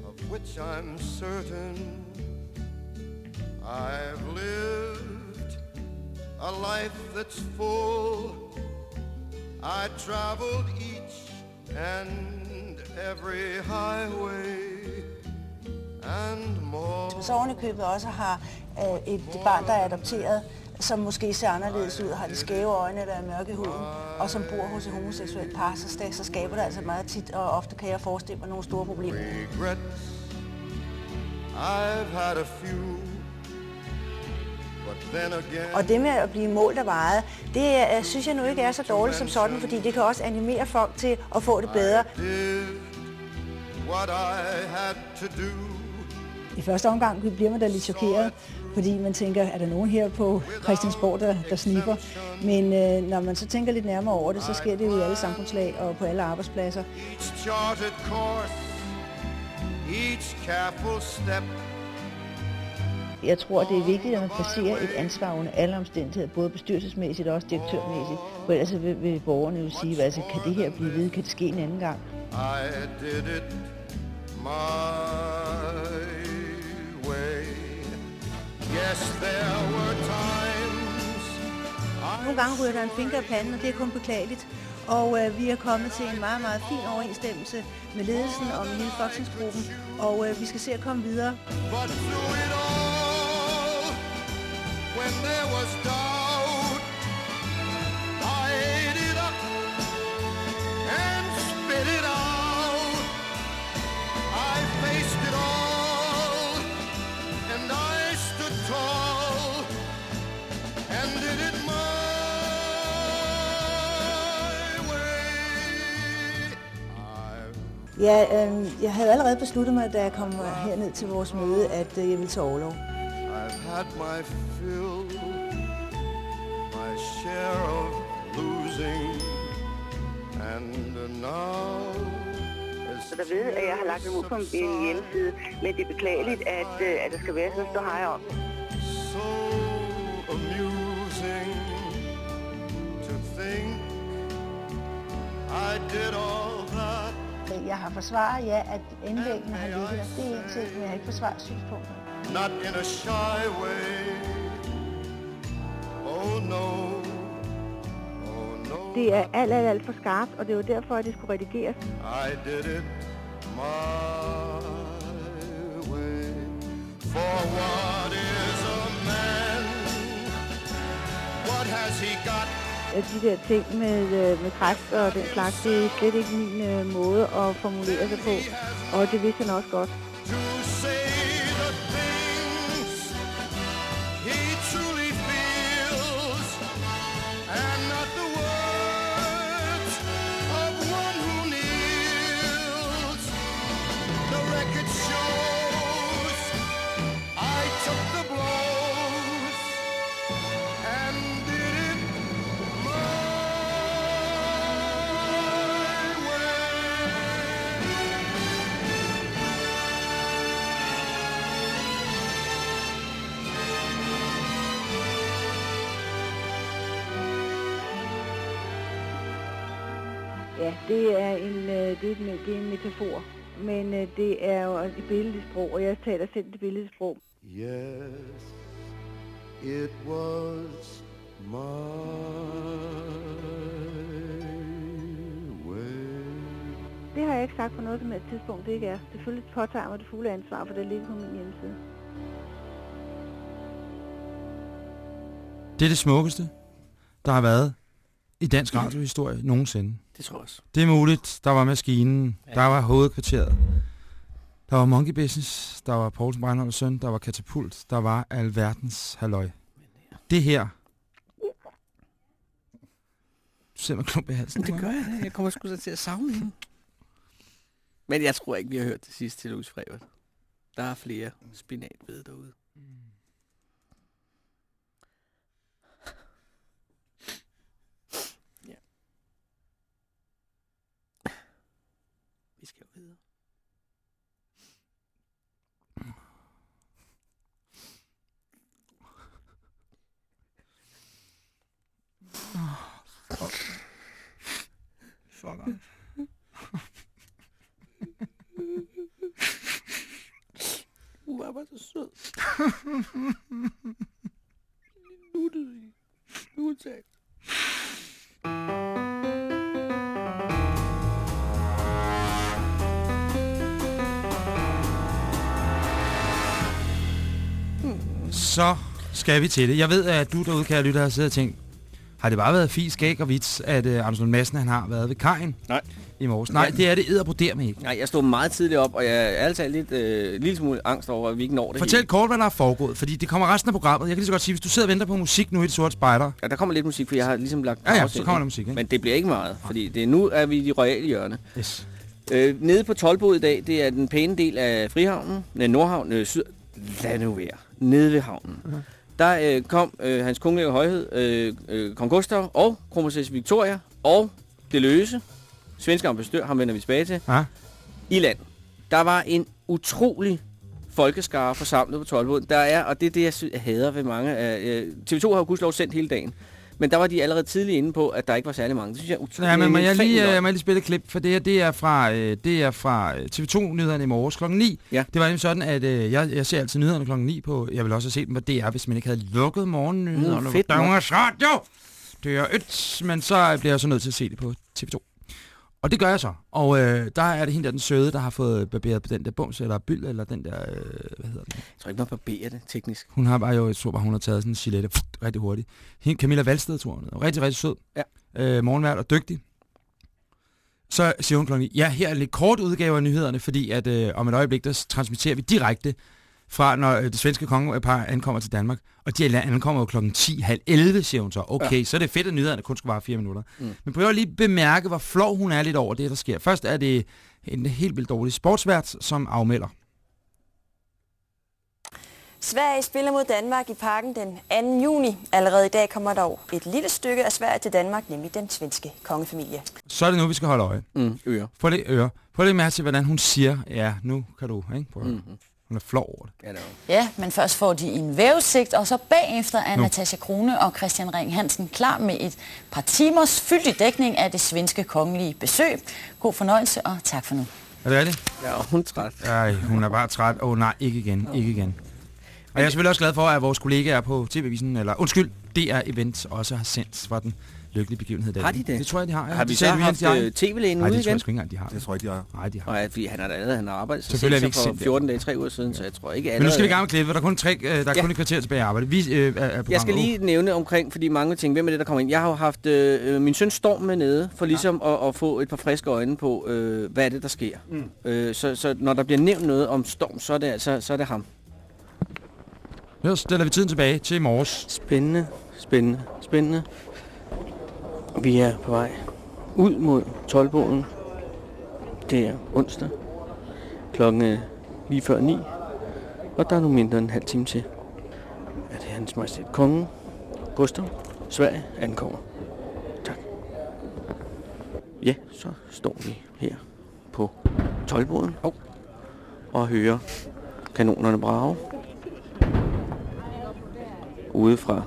of which I'm certain I've lived a life that's full. I traveled each and every highway more. Så oven i købet også har øh, et barn, der er adopteret, som måske ser anderledes ud, har de skæve øjne eller er mørke i huden, og som bor hos et homoseksuelt par, så, skaber det altså meget tit, og ofte kan jeg forestille mig nogle store problemer. Og det med at blive målt og vejet, det øh, synes jeg nu ikke er så dårligt som sådan, fordi det kan også animere folk til at få det bedre. what I had to do. I første omgang bliver man da lidt chokeret, fordi man tænker, er der nogen her på Christiansborg, der, der sniffer? Men øh, når man så tænker lidt nærmere over det, så sker det jo i alle samfundslag og på alle arbejdspladser. Each charted course, each careful step. Jeg tror, det er vigtigt, at man placerer et ansvar under alle omstændigheder, både bestyrelsesmæssigt og også direktørmæssigt. For ellers vil, vil borgerne jo sige, altså, kan det her blive ved? Kan det ske en anden gang? I did it my Nogle gange ryger der en finger i panden, og det er kun beklageligt. Og øh, vi er kommet til en meget, meget fin overensstemmelse med ledelsen og med hele folketingsgruppen, og øh, vi skal se at komme videre. But through it all, when there was doubt, Ja, øh, jeg havde allerede besluttet mig, da jeg kom herned til vores møde, at øh, jeg ville tage overlov. I've had my fill, my share of losing, and now Så der ved, at jeg har lagt dem ud på en hjemmeside, men det er beklageligt, at, øh, at der skal være sådan en ståhej om. so amusing to think I did all. Jeg har forsvaret, ja, at indlæggene har ligget der. Det er en ting, men jeg har ikke forsvaret synspunkter. Not in a shy way. Oh no. Oh no. Det er alt, alt, alt for skarpt, og det var derfor, at det skulle redigeres. I did it my way. For what is a man? What has he got? At De der ting med, øh, med kræft og den slags, det er slet ikke min øh, måde at formulere sig på. Og det vidste han også godt. Ja, det er en, øh, det er en, det er en metafor. Men øh, det er jo et billedet sprog, og jeg taler selv det billedet sprog. Yes, it was my way. Det har jeg ikke sagt på noget som helst tidspunkt, det ikke er. Selvfølgelig påtager jeg mig det fulde ansvar, for det ligger på min hjemmeside. Det er det smukkeste, der har været i dansk radiohistorie nogensinde. Det tror jeg også. Det er muligt. Der var maskinen, ja. der var hovedkvarteret. Der var Monkey Business, der var Poulsen Breinholds søn, der var Katapult, der var alverdens halløj. Det her... Du ser mig klump i halsen. Det gør jeg da. Jeg kommer sgu da til at savne hende. Men jeg tror ikke, vi har hørt det sidste til Louise Frevert. Der er flere spinatved derude. Fuck. Uh, hvor var så sød. Nuttede i. Udtag. Så skal vi til det. Jeg ved, at du derude, kære lytter, har siddet og tænkt, har det bare været fis, skæg og vits, at uh, Anders Lund Madsen han har været ved kajen Nej. i morges? Nej, det er det edderbruder med ikke. Nej, jeg stod meget tidligt op, og jeg er altid lidt øh, lille smule angst over, at vi ikke når det Fortæl hele. kort, hvad der er foregået, fordi det kommer resten af programmet. Jeg kan lige så godt sige, hvis du sidder og venter på musik nu i det sorte spejder. Ja, der kommer lidt musik, for jeg har ligesom lagt Ja, ja, så kommer der musik, ikke? Men det bliver ikke meget, fordi det er nu er vi i de royale hjørne. Yes. Øh, nede på Tolbo i dag, det er den pæne del af Frihavnen, nej, Nordhavn, øh, Syd... Lad nu være. Nede ved havnen. Der øh, kom øh, hans kongelige højhed, øh, øh, kong Gustav og kronprinsesse Victoria og det løse, svenske ambassadør, ham vender vi tilbage til, Ja. i land. Der var en utrolig folkeskare forsamlet på Tolvåden. Der er, og det er det, jeg, synes, jeg hader ved mange af... Øh, TV2 har jo gudskelov sendt hele dagen. Men der var de allerede tidligt inde på, at der ikke var særlig mange. Det synes jeg er utroligt. Ja, men må jeg lige, øh, må jeg lige spille et klip, for det, her, det er fra, øh, det er fra øh, TV2-nyhederne i morges klokken 9. Ja. Det var nemlig sådan, at øh, jeg, jeg ser altid nyhederne klokken 9 på, jeg vil også have set dem på DR, hvis man ikke havde lukket morgennyhederne Mm, fedt. Danmarks Radio. Det er et, men så bliver jeg så nødt til at se det på TV2. Og det gør jeg så. Og øh, der er det hende der, den søde, der har fået barberet på den der bums, eller byld, eller den der, øh, hvad hedder den? Jeg tror ikke, man barberer det teknisk. Hun har bare jo, jeg tror bare, hun har taget sådan en gilette pff, rigtig hurtigt. Hende, Camilla Valsted, tror hun. Rigtig, rigtig sød. Ja. Øh, morgenvært og dygtig. Så siger hun klokken ja, her er lidt kort udgave af nyhederne, fordi at øh, om et øjeblik, der transmitterer vi direkte fra, når øh, det svenske kongepar ankommer til Danmark. Og de ankommer jo klokken 10, halv 11, siger hun så. Okay, ja. så er det fedt, at nyhederne kun skal vare fire minutter. Mm. Men prøv at lige bemærke, hvor flov hun er lidt over det, der sker. Først er det en helt vildt dårlig sportsvært, som afmelder. Sverige spiller mod Danmark i parken den 2. juni. Allerede i dag kommer dog et lille stykke af Sverige til Danmark, nemlig den svenske kongefamilie. Så er det nu, vi skal holde øje. Mm, ører. Prøv lige øre. Prøv lige mærke til, hvordan hun siger, ja, nu kan du, ikke? Prøv. Mm. Hun er flov over det. Ja, men først får de en vævesigt, og så bagefter er Nu. Natasha Krone og Christian Ring Hansen klar med et par timers fyldig dækning af det svenske kongelige besøg. God fornøjelse, og tak for nu. Er det rigtigt? Ja, hun er træt. Ej, hun er bare træt. Åh oh, nej, ikke igen, ikke igen. Og jeg er selvfølgelig også glad for, at vores kollegaer på TV-avisen, eller undskyld, DR Events også har sendt fra den lykkelige begivenhed. der. Har de det? Det tror jeg, de har. Ja. Har vi Det så haft de har. øh, tv-lægen Nej, ude det tror igen? jeg sgu ikke engang, de har. Det tror jeg ikke, de har. Nej, de har. Og at vi, han har da allerede han har arbejdet Selvfølgelig er som sendt for der. 14 dage, 3 uger siden, så jeg tror ikke Men nu skal vi i allerede- gang med klippet. Der er kun, tre, øh, der er Ja. kun et kvarter tilbage at arbejde. Vi, øh, er, Jeg skal lige nævne omkring, fordi mange tænker, hvem er det, der kommer ind? Jeg har jo haft øh, øh, min søn Storm med nede, for ligesom at, at få et par friske øjne på, øh, hvad er det, der sker. Mm. Øh, så, så når der bliver nævnt noget om Storm, så er det, altså, så er det ham. Nu stiller vi tiden tilbage til i morges. Spændende, spændende, spændende. Vi er på vej ud mod Tolboden. Det er onsdag. Klokken er lige før 9. Og der er nu mindre end en halv time til. At hans majestæt kongen, Gustav, Sverige, ankommer. Tak. Ja, så står vi her på Tolboden oh. og hører kanonerne brage. Ude fra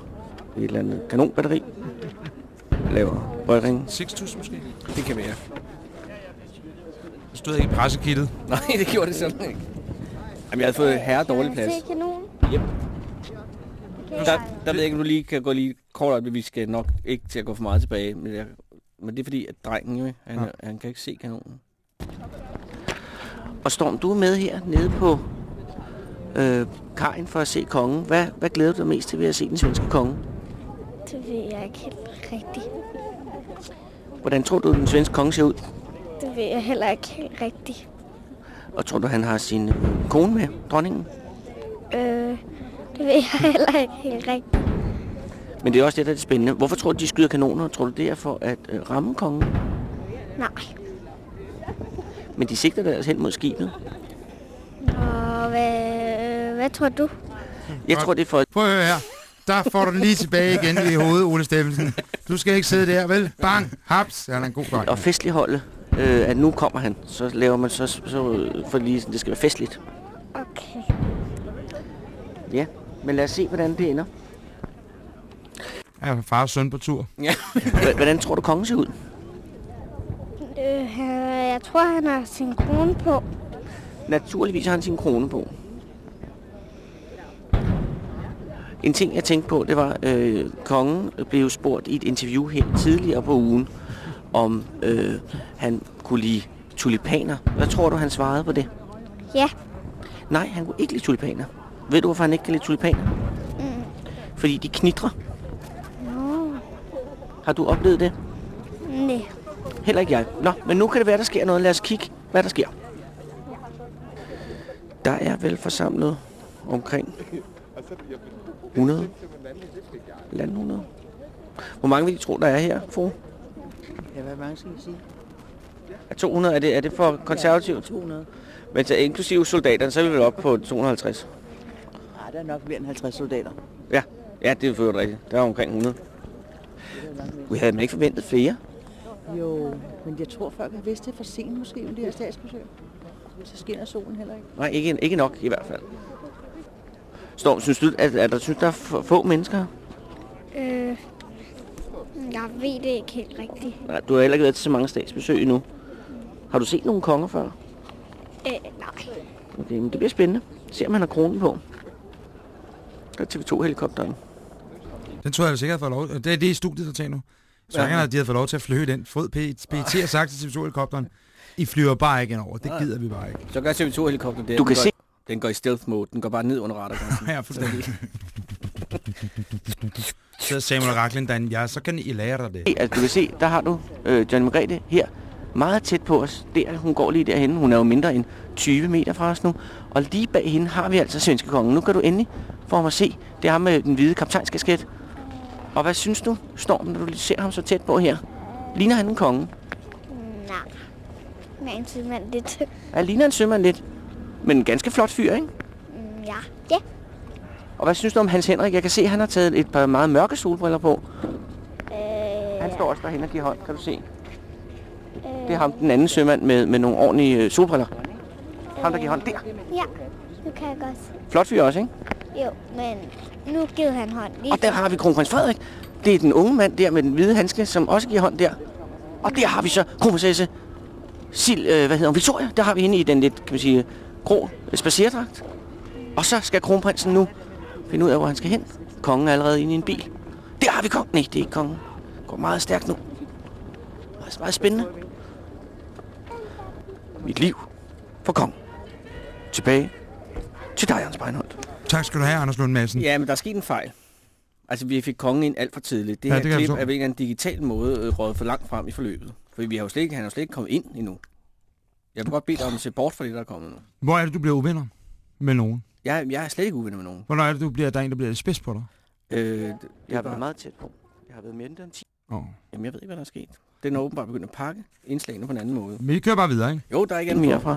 et eller andet kanonbatteri. Laver røgring. 6.000 måske? Det kan være. Det stod ikke i pressekittet. Nej, det gjorde det sådan ikke. Jamen, jeg havde fået herre dårlig plads. Se kanon. Yep. Der, der ved jeg ikke, om du lige kan gå lige kort op, vi skal nok ikke til at gå for meget tilbage. Men, jeg, men det er fordi, at drengen jo, han, ja. han kan ikke se kanonen. Og Storm, du er med her nede på øh, kajen for at se kongen. Hvad, hvad glæder du dig mest til ved at se den svenske konge? Det ved jeg ikke helt rigtigt. Hvordan tror du, den svenske konge ser ud? Det ved jeg heller ikke helt rigtigt. Og tror du, han har sin kone med, dronningen? Øh, det ved jeg heller ikke helt rigtigt. Men det er også det, der er det spændende. Hvorfor tror du, de skyder kanoner? Tror du, det er for at øh, ramme kongen? Nej. Men de sigter deres hen mod skibet. Og hvad, hvad tror du? Jeg tror, det er for... Prøv at høre her. Der får du den lige tilbage igen i hovedet, Ole Steffensen. Du skal ikke sidde der, vel? Bang, haps. Han er en god dreng. Og festligholde, øh, at nu kommer han. Så laver man så, så for lige, sådan, det skal være festligt. Okay. Ja, men lad os se, hvordan det ender. Ja, far og søn på tur. Ja. Hvordan tror du, kongen ser ud? Øh, jeg tror, han har sin krone på. Naturligvis har han sin krone på. En ting, jeg tænkte på, det var, øh, kongen blev spurgt i et interview her tidligere på ugen, om øh, han kunne lide tulipaner. Hvad tror du, han svarede på det? Ja. Nej, han kunne ikke lide tulipaner. Ved du, hvorfor han ikke kan lide tulipaner? Mm. Fordi de knitrer. Nå, Har du oplevet det? nej. Heller ikke jeg. Nå, men nu kan det være, der sker noget. Lad os kigge, hvad der sker. Der er vel forsamlet omkring 100. Land 100. Hvor mange vil I tro, der er her, fru? Ja, hvad mange skal I sige? Er 200? Er det, er det for konservativt? 200. Men så inklusive soldaterne, så er vi vel op på 250. Nej, der er nok mere end 50 soldater. Ja, ja det er for rigtigt. Der er omkring 100. Vi havde man ikke forventet flere. Jo, men jeg tror, folk har vidst det for sent måske, med det her statsbesøg. Så skinner solen heller ikke. Nej, ikke, ikke nok i hvert fald. Storm, synes du, at, at der, synes, der er for få mennesker? her? Øh, jeg ved det ikke helt rigtigt. Nej, du har heller ikke været til så mange statsbesøg endnu. Har du set nogle konger før? Øh, nej. Okay, men det bliver spændende. Se om han har kronen på. Der er TV2-helikopteren. Den tror jeg, at sikkert har fået lov. Det er det i studiet, der tager nu. Så Ja. at de havde fået lov til at flyve den. Fod PET har sagt til TV2-helikopteren, I flyver bare ikke over. Det gider vi bare ikke. Så gør TV2-helikopteren det. Du kan se- Den går i stealth mode. Den går bare ned under radargrænsen. Ja, fuldstændig. Så Samuel Racklin, Dan, ja, så kan I lære dig det. Altså, du kan se, der har du øh, Johnny Margrethe her. Meget tæt på os. Der, hun går lige derhen. Hun er jo mindre end 20 meter fra os nu. Og lige bag hende har vi altså svenske kongen. Nu kan du endelig få ham at se. Det er ham med den hvide kaptajnskasket. Og hvad synes du, Storm, når du lige ser ham så tæt på her? Ligner han en konge? Nej. Med en tidmand lidt. Ja, ligner en sømand lidt. Men en ganske flot fyr, ikke? Mm, ja. Ja. Og hvad synes du om Hans Henrik? Jeg kan se, at han har taget et par meget mørke solbriller på. Øh, Han står også derhen og giver hånd, kan du se? Det er ham, den anden sømand med, med nogle ordentlige øh, solbriller. Ham, der giver hånd der. Ja, nu kan jeg godt se. Flot fyr også, ikke? Jo, men nu giver han hånd lige. Og der har vi kronprins Frederik. Det er den unge mand der med den hvide handske, som også giver hånd der. Og der har vi så kronprinsesse Sil, øh, hvad hedder hun, Victoria. Der har vi hende i den lidt, kan man sige, grå spacerdragt. Og så skal kronprinsen nu finde ud af, hvor han skal hen. Kongen er allerede inde i en bil. Der har vi kongen. Nej, det er ikke kongen. Går meget stærkt nu. Meget, meget spændende. Mit liv for kongen. Tilbage til dig, Hans Breinholt. Tak skal du have, Anders Lund Madsen. Ja, men der er sket en fejl. Altså, vi fik kongen ind alt for tidligt. Det Ja, her det klip er på en digital måde øh, røget for langt frem i forløbet. For vi har jo slet ikke, han er jo slet ikke kommet ind endnu. Jeg vil godt bede dig om at se bort fra det, der er kommet nu. Hvor er det, du bliver uvenner med nogen? Jeg, jeg er slet ikke uvenner med nogen. Hvornår er det, du bliver, der er en, der bliver lidt spids på dig? Øh, jeg har været meget tæt på. Jeg har været mere end 10. Oh. Jamen, jeg ved ikke, hvad der er sket. Den er åbenbart begyndt at pakke indslagene på en anden måde. Men vi kører bare videre, ikke? Jo, der er ikke andet mere fra.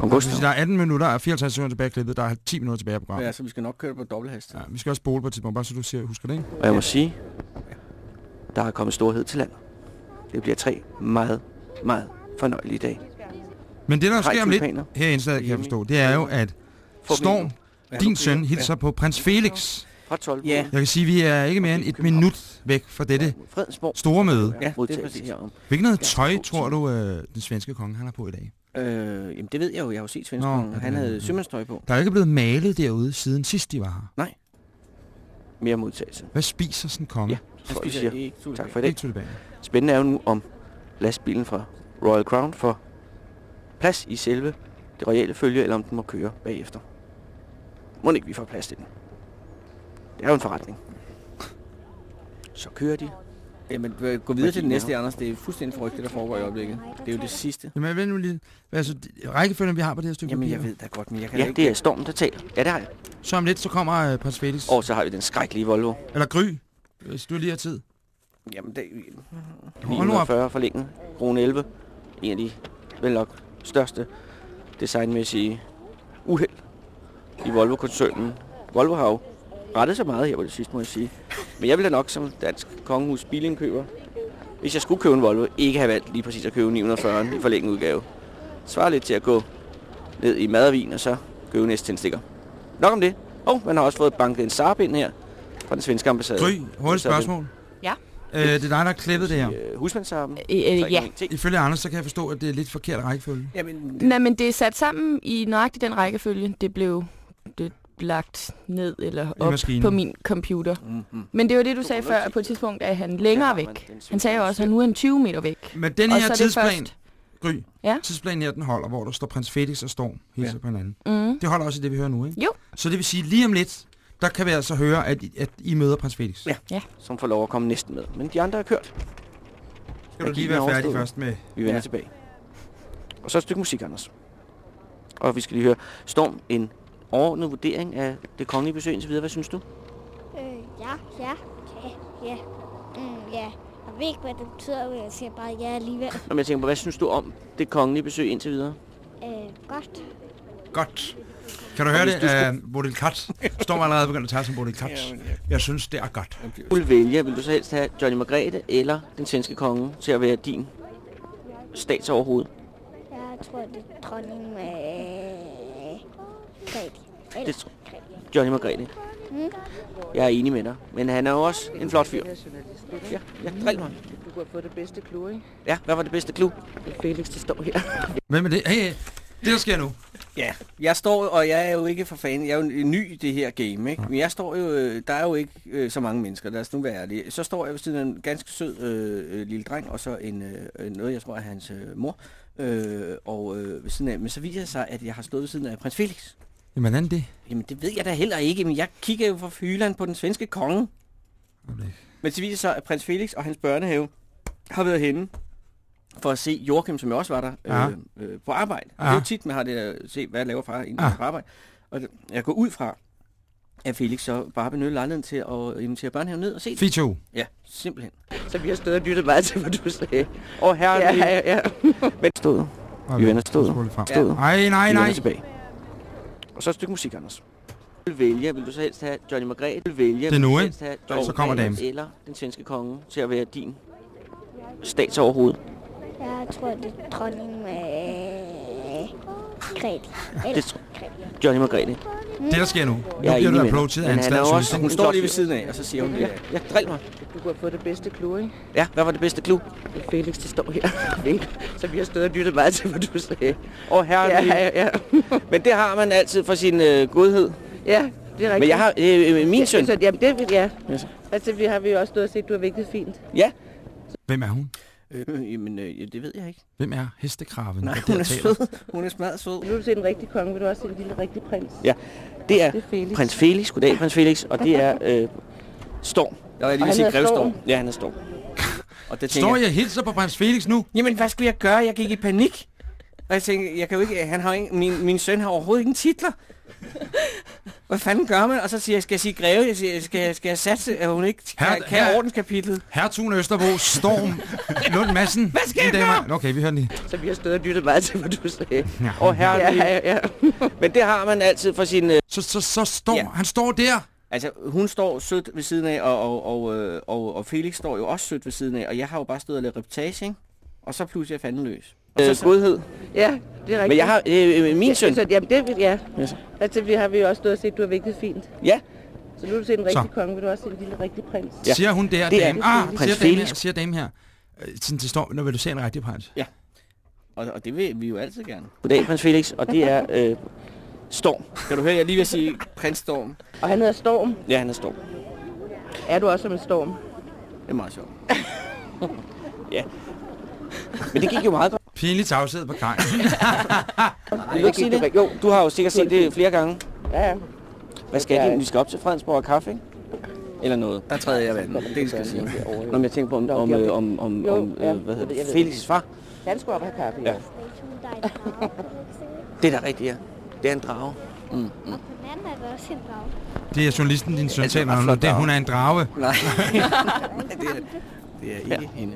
August. Der er 18 minutter og 54 sekunder tilbage i klippet. Der er 10 minutter tilbage af programmet. Ja, så vi skal nok køre på dobbelthast. Ja, vi skal også spole på et tidspunkt, bare så du siger, husker det, ikke? Og jeg må sige, der er kommet storhed til land. Det bliver tre meget, meget fornøjelige dage. Men det, der sker om lidt her i indslaget, kan jeg forstå, det er jo, at Storm, Ja, din søn, hilser på prins Felix. 12. Jeg kan sige, at vi er ikke mere end et minut væk fra dette store møde. Ja, det er præcis. Hvilket noget tøj tror du, øh, den svenske konge han har på i dag? Øh, jamen det ved jeg jo. Jeg har jo set Nå, ja, det Han er havde det. sømandstøj på. Der er ikke blevet malet derude, siden sidst de var her. Nej. Mere modtagelse. Hvad spiser sådan en konge? Ja, spiser tulipaner. Tak for i dag. Spændende er jo nu, om lastbilen fra Royal Crown får plads i selve det royale følge, eller om den må køre bagefter. Må ikke vi får plads til den. Det er jo en forretning. Så kører de. Jamen, gå videre til det næste, Anders. Det er fuldstændig frygteligt, der foregår i øjeblikket. Det er jo det sidste. Jamen, vent nu lige. Hvad er så rækkefølgen, vi har på det her stykke Jamen, papir? jeg ved da godt, men jeg kan Ja, ikke... det er Stormen, der taler. Ja, det har jeg. Så om lidt, så kommer øh, prins Felix. Og så har vi den skrækkelige Volvo. Eller Gry, hvis du lige har tid. Jamen, det op. 940 forlænget. Krone 11. En af de vel nok største designmæssige uheld i Volvo-koncernen. Volvo har jo rettet sig meget her på det sidste, må jeg sige. Men jeg ville da nok som dansk kongehus bilindkøber, hvis jeg skulle købe en Volvo, ikke have valgt lige præcis at købe 940 i forlænget udgave. Svarer lidt til at gå ned i madervin og så købe næste tændstikker. Nok om det. Og man har også fået banket en Saab ind her fra den svenske ambassade. Gry, hurtigt spørgsmål. Ja. Øh, det er dig, der har klippet det her. Øh, husmandsarben. Øh, øh, ja. Ifølge Anders, så kan jeg forstå, at det er lidt forkert rækkefølge. Jamen, Nej, men det er sat sammen i nøjagtigt den rækkefølge. Det blev det lagt ned eller op på min computer. Mhm. Men det var det, du sagde før, at på et tidspunkt er han længere væk. Han sagde jo også, at nu er han 20 meter væk. Men den her er det tidsplan, Gry, Ja. tidsplanen her, den holder, hvor der står prins Felix og Storm hilser Ja. på hinanden. Mm. Det holder også i det, vi hører nu, ikke? Jo. Så det vil sige, lige om lidt, der kan vi altså høre, at, I- at I møder prins Felix. Ja. Ja. Som får lov at komme næsten med. Men de andre er kørt. Skal du lige være færdig først med... Vi vender ja. tilbage. Og så et stykke musik, Anders. Og vi skal lige høre Storm, en overordnet vurdering af det kongelige besøg indtil videre. Hvad synes du? Øh, ja, ja, ja, ja. Mm, ja. Jeg ved ikke, hvad det betyder, men jeg siger bare ja alligevel. Nå, men jeg tænker på, hvad synes du om det kongelige besøg indtil videre? Øh, godt. Godt. Kan du høre det? du skulle- Uh, Bodil Kat. Storm er allerede begyndt at tage som Bodil Kat. Jeg synes, det er godt. Du vil vælge, vil du så helst have Johnny Margrethe eller den svenske konge til at være din statsoverhoved? Jeg tror, det er dronning med... Eller Det tror Johnny Margrethe. Mm. Jeg er enig med dig, men han er jo også en flot fyr. Ja, ja, drik mig. Du kunne have fået det bedste clue, ikke? Ja, hvad var det bedste er Felix, der står her. Hvem er det? Hey, hey, det der sker nu. Ja, jeg står, og jeg er jo ikke for fan, jeg er jo ny i det her game, ikke? Men jeg står jo, øh, der er jo ikke øh, så mange mennesker, lad os nu være ærlige. Så står jeg ved siden af en ganske sød øh, øh, lille dreng, og så en, øh, noget, jeg tror er hans øh, mor. Øh, og øh, ved siden af, men så viser det sig, at jeg har stået ved siden af prins Felix. Jamen, hvordan er det? Jamen, det ved jeg da heller ikke, men jeg kigger jo fra Hyland på den svenske konge. Men så viser det sig, at prins Felix og hans børnehave har været henne for at se Joachim, som jeg også var der, Ja. øh, øh, på arbejde. Ja. det er jo tit, man har det at se, hvad jeg laver far inden Ja. på arbejde. Og jeg går ud fra, at Felix så bare benytter lejligheden til at invitere børnehaven ned og se det. Fito. Ja, simpelthen. Så vi har stået og lyttet meget til, hvad du sagde. Åh, oh, herre. Ja, ja, ja. Men stod. Vi vender stod. Stod. Nej, nej, nej. vender tilbage. Og så et stykke musik, Anders. Vil vælge, vil du så helst have Johnny Margrethe? Vil vælge, Det er nu, vil du ikke? Så kommer damen. Eller den svenske konge til at være din statsoverhoved. Jeg tror, det er dronning med... Grete. Det tror Johnny Margrethe. Det, der sker nu. Nu Jeg er bliver du approachet af en han er også, statsminister. hun står lige ved siden af, og så siger hun, ja, ja drik mig. Du kunne have fået det bedste clue, ikke? Ja, hvad var det bedste klub? Det er Felix, der står her. Så vi har stået og lyttet meget til, hvad du sagde. Åh, oh, herre. Ja, ja, ja. Men det har man altid for sin øh, godhed. Ja, det er rigtigt. Men jeg har øh, øh, min søn. Så, jamen, det vil ja. Yes. Altså, vi har vi jo også stået og set, du har vægtet fint. Ja. Hvem er hun? Øh, jamen, øh, det ved jeg ikke. Hvem er hestekraven? Nej, der hun er sød. Hun er smadret sød. Nu vil du se en rigtig konge, vil du også se en lille rigtig prins. Ja, det er, Det er Felix. prins Felix. Goddag, prins Felix. Og det er øh, Storm. Jeg vil lige han sige Grevstorm. Storm? Ja, han er Storm. Og det Står jeg hilser på prins Felix nu? Jamen, hvad skulle jeg gøre? Jeg gik i panik. Og jeg tænkte, jeg kan jo ikke, han har ikke, min, min søn har overhovedet ingen titler. Hvad fanden gør man? Og så siger jeg, skal jeg sige greve? Jeg siger, skal, skal jeg satse, at hun ikke kan, Her- kan her- ordenskapitlet? Hertugen Østerbro, Storm, Lund Madsen. Hvad skal jeg gøre? Okay, vi hører lige. Så vi har stået og lyttet meget til, hvad du sagde. Ja. Åh, oh, herre. Ja, ja, ja. Men det har man altid for sin... Øh, Så, så, så står, Ja. han står der. altså, hun står sødt ved siden af, og, og, og, øh, og, og Felix står jo også sødt ved siden af. Og jeg har jo bare stået og lavet reportage, ikke? Og så pludselig er fanden løs. Øh, godhed. Ja, det er rigtigt. Men jeg har øh, øh, min søn. Så, jamen, det vil ja. Yes. Altså, vi har vi jo også stået og set, du har vægtet fint. Ja, Så nu vil du se en rigtig Så. konge, vil du også se en lille rigtig prins. Ja. Siger hun der, Det er dame. det, Ah, Felix. siger Prins dame her, Felix. siger dame her. Øh, Sådan til Storm, når vil du se en rigtig prins. og, og det vil vi jo altid gerne. Goddag, prins Felix. Og det er øh, Storm. Kan du høre, jeg lige vil sige prins Storm. Og han hedder Storm. Ja, han er Storm. Er du også som en storm? Det er meget sjovt. ja. Men det gik jo meget godt. Pinlig tavshed på kajen. Vil du ikke sige det? Jo, du har jo sikkert set det flere gange. Ja, ja. Hvad skal de? Vi skal op til Fredensborg og kaffe, ikke? Eller noget. Der træder jeg vandet. Det skal jeg sige. Nå, men jeg tænker på, om, om, øh, om, om, Jo, om øh, hvad hedder det? Felix' far. Han skulle op og have kaffe. Ja. Det er da rigtigt, ja. Det er en drage. Mm, mm. På den anden er der også en drag. Det er journalisten, din søn Altså, taler om. flot Det, drage. hun er en drage. Nej. det, er, det er ikke ja. hende.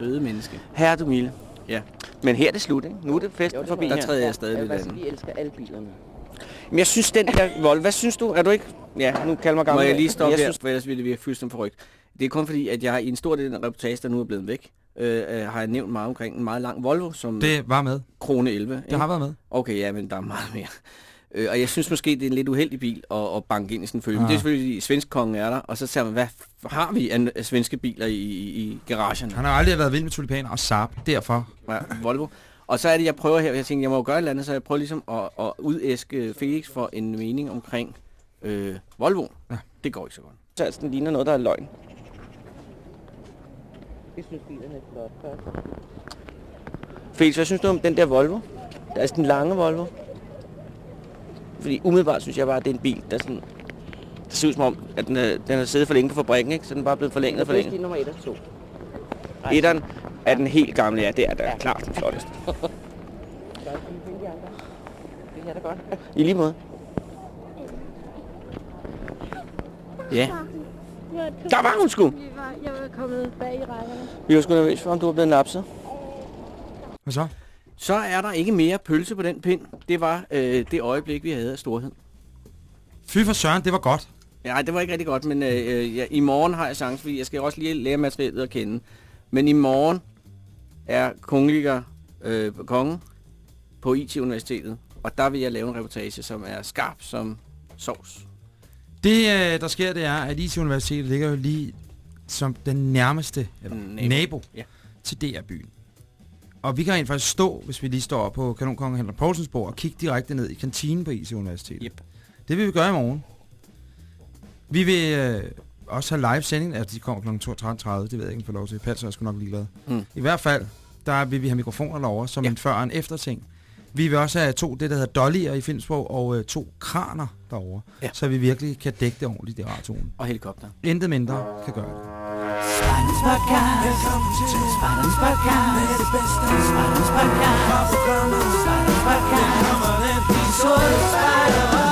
Søde menneske. Herre du milde. Ja. Men her er det slut, ikke? Nu er det festen forbi Der træder jeg stadig lidt andet. Vi elsker alle bilerne. Men jeg synes, den der vold... Hvad synes du? Er du ikke... Ja, nu kalder mig gammel. Må jeg lige stoppe jeg her, synes, for ellers ville det virke fuldstændig forrygt. Det er kun fordi, at jeg i en stor del af den reportage, der nu er blevet væk, øh, øh, har jeg nævnt meget omkring en meget lang Volvo, som Det var med. krone 11. Det har været med. Okay, ja, men der er meget mere. Øh, og jeg synes måske, det er en lidt uheldig bil at, at banke ind i sådan en følge. Men Ah. det er selvfølgelig, fordi svenskkongen er der, og så ser man, hvad har vi af, af svenske biler i, i, i garagerne? Han har aldrig været vild med tulipaner og Saab, derfor. Ja, Volvo. Og så er det, jeg prøver her, jeg tænker, jeg må jo gøre et eller andet, så jeg prøver ligesom at, at udæske Felix for en mening omkring øh, Volvo. Ja. Det går ikke så godt. Så altså, den ligner noget, der er løgn. Jeg synes, bilerne er flot først. Felix, hvad synes du om den der Volvo? Der er sådan en lange Volvo. Fordi umiddelbart synes jeg bare, at det er en bil, der sådan... Det ser ud som om, at den den er siddet for længe på fabrikken, ikke? Så den er bare blevet forlænget og Det er forlænget. nummer 1 og 2. Etteren er den helt gamle, ja, det er da klart den flotteste. Det er da godt. I lige måde. Ja, der var hun sgu. Jeg var kommet bag i rækkerne. Vi var sgu nervøse for, om du var blevet napset. Hvad så? Så er der ikke mere pølse på den pind. Det var øh, det øjeblik, vi havde af storhed. Fy for søren, det var godt. Nej, det var ikke rigtig godt, men øh, øh, ja, i morgen har jeg chance, fordi jeg skal også lige lære materialet at kende. Men i morgen er kongeliger øh, kongen på IT-universitetet, og der vil jeg lave en reportage, som er skarp som sovs. Det, øh, der sker, det er, at IT-universitetet ligger jo lige som den nærmeste eller, Nabo. nabo, Ja. til DR-byen. Og vi kan rent faktisk stå, hvis vi lige står på Kanonkongen Henrik Poulsens bord, og kigge direkte ned i kantinen på IT-universitetet. Yep. Det vil vi gøre i morgen. Vi vil øh, også have live sending, altså de kommer kl. 22.30, det ved jeg ikke, om får lov til. Palser er sgu nok ligeglad. Mm. I hvert fald, der vil vi have mikrofoner derovre, som ja. en før- og en efterting. Vi vil også have to, det der hedder dollier i filmsprog, og øh, to kraner derovre, Ja. så vi virkelig kan dække det ordentligt i radioen. Og helikopter. Intet mindre kan gøre det. Spartans podcast. Velkommen til Spartans podcast. Med det bedste Spartans podcast. Spartans podcast. De sorte spejdere.